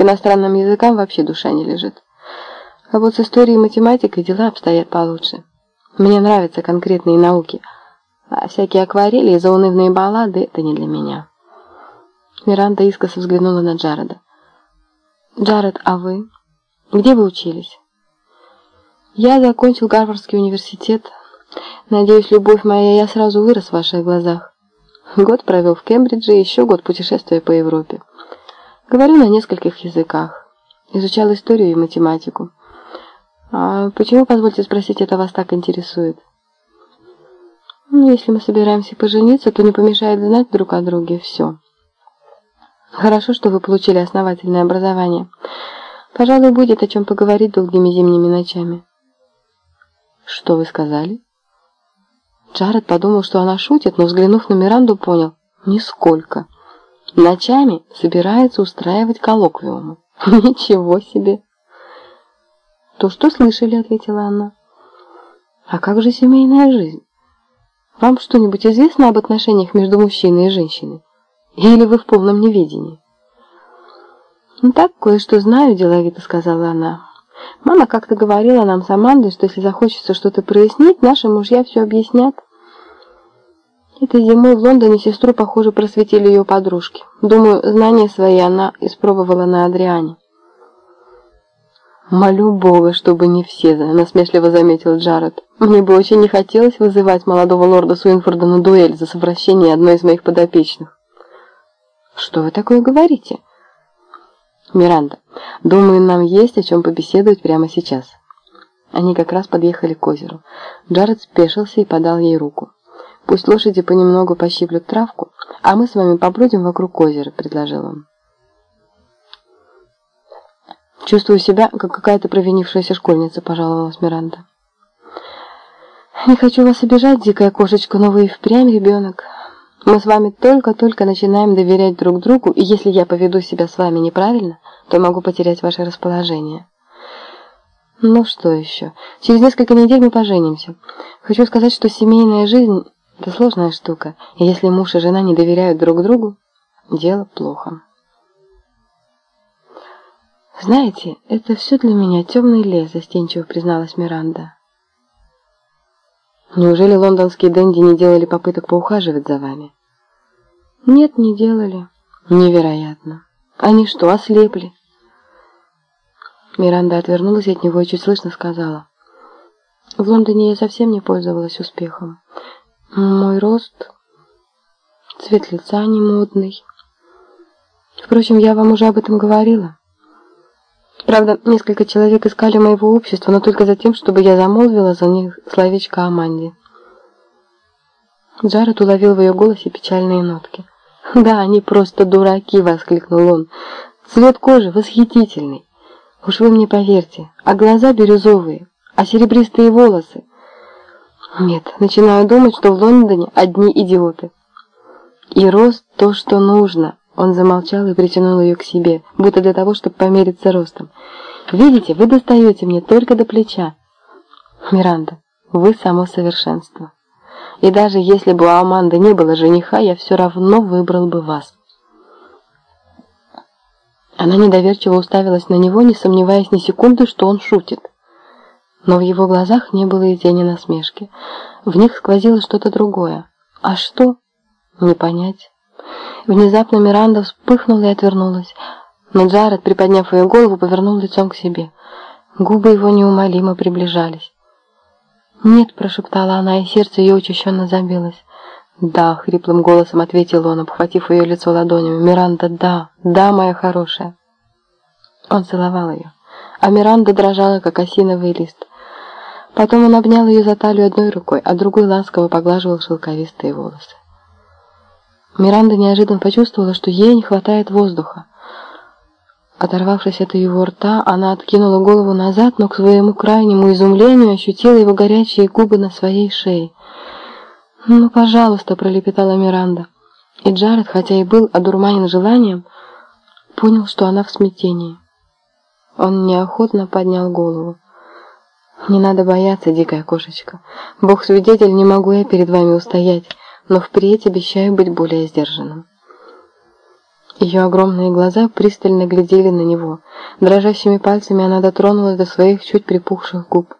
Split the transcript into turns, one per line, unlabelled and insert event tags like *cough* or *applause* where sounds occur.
К иностранным языкам вообще душа не лежит. А вот с историей и математикой дела обстоят получше. Мне нравятся конкретные науки, а всякие акварели и заунывные баллады – это не для меня. Миранда искоса взглянула на Джареда. «Джаред, а вы? Где вы учились?» «Я закончил Гарвардский университет. Надеюсь, любовь моя, я сразу вырос в ваших глазах. Год провел в Кембридже, еще год путешествия по Европе. Говорю на нескольких языках. Изучал историю и математику. А почему, позвольте спросить, это вас так интересует? Ну, если мы собираемся пожениться, то не помешает знать друг о друге все. Хорошо, что вы получили основательное образование. Пожалуй, будет о чем поговорить долгими зимними ночами. Что вы сказали? Джаред подумал, что она шутит, но, взглянув на Миранду, понял – нисколько. Ночами собирается устраивать коллоквиумы. *laughs* Ничего себе! «То, что слышали», — ответила она. «А как же семейная жизнь? Вам что-нибудь известно об отношениях между мужчиной и женщиной? Или вы в полном неведении?» «Ну так, кое-что знаю», — деловито сказала она. «Мама как-то говорила нам с Амандой, что если захочется что-то прояснить, наши мужья все объяснят». Этой зимой в Лондоне сестру, похоже, просветили ее подружки. Думаю, знания свои она испробовала на Адриане. «Молю Бога, чтобы не все», — насмешливо заметил Джаред. «Мне бы очень не хотелось вызывать молодого лорда Суинфорда на дуэль за совращение одной из моих подопечных». «Что вы такое говорите?» «Миранда, думаю, нам есть о чем побеседовать прямо сейчас». Они как раз подъехали к озеру. Джаред спешился и подал ей руку. «Пусть лошади понемногу пощиплют травку, а мы с вами побродим вокруг озера», — предложил он. «Чувствую себя, как какая-то провинившаяся школьница», — пожаловалась Миранда. «Не хочу вас обижать, дикая кошечка, но вы и впрямь ребенок. Мы с вами только-только начинаем доверять друг другу, и если я поведу себя с вами неправильно, то могу потерять ваше расположение». «Ну что еще? Через несколько недель мы поженимся. Хочу сказать, что семейная жизнь – это сложная штука, и если муж и жена не доверяют друг другу, дело плохо». «Знаете, это все для меня темный лес», – застенчиво призналась Миранда. «Неужели лондонские денди не делали попыток поухаживать за вами?» «Нет, не делали». «Невероятно. Они что, ослепли?» Миранда отвернулась от него и чуть слышно сказала. «В Лондоне я совсем не пользовалась успехом. Мой рост, цвет лица не модный. Впрочем, я вам уже об этом говорила». Правда, несколько человек искали моего общества, но только за тем, чтобы я замолвила за них словечко о Манде. Джаред уловил в ее голосе печальные нотки. *laughs* «Да, они просто дураки!» — воскликнул он. «Цвет кожи восхитительный. Уж вы мне поверьте, а глаза бирюзовые, а серебристые волосы. Нет, начинаю думать, что в Лондоне одни идиоты. И рост то, что нужно. Он замолчал и притянул ее к себе, будто для того, чтобы помериться ростом. «Видите, вы достаете мне только до плеча». «Миранда, вы само совершенство. И даже если бы у Аманды не было жениха, я все равно выбрал бы вас». Она недоверчиво уставилась на него, не сомневаясь ни секунды, что он шутит. Но в его глазах не было и тени насмешки. В них сквозило что-то другое. А что? Не понять. Внезапно Миранда вспыхнула и отвернулась. Но Джаред, приподняв ее голову, повернул лицом к себе. Губы его неумолимо приближались. «Нет», — прошептала она, и сердце ее учащенно забилось. «Да», — хриплым голосом ответил он, обхватив ее лицо ладонями. «Миранда, да, да, моя хорошая». Он целовал ее, а Миранда дрожала, как осиновый лист. Потом он обнял ее за талию одной рукой, а другой ласково поглаживал шелковистые волосы. Миранда неожиданно почувствовала, что ей не хватает воздуха. Оторвавшись от его рта, она откинула голову назад, но к своему крайнему изумлению ощутила его горячие губы на своей шее. «Ну, пожалуйста», — пролепетала Миранда. И Джаред, хотя и был одурманен желанием, понял, что она в смятении. Он неохотно поднял голову. «Не надо бояться, дикая кошечка. Бог свидетель, не могу я перед вами устоять» но впредь обещаю быть более сдержанным. Ее огромные глаза пристально глядели на него. Дрожащими пальцами она дотронулась до своих чуть припухших губ.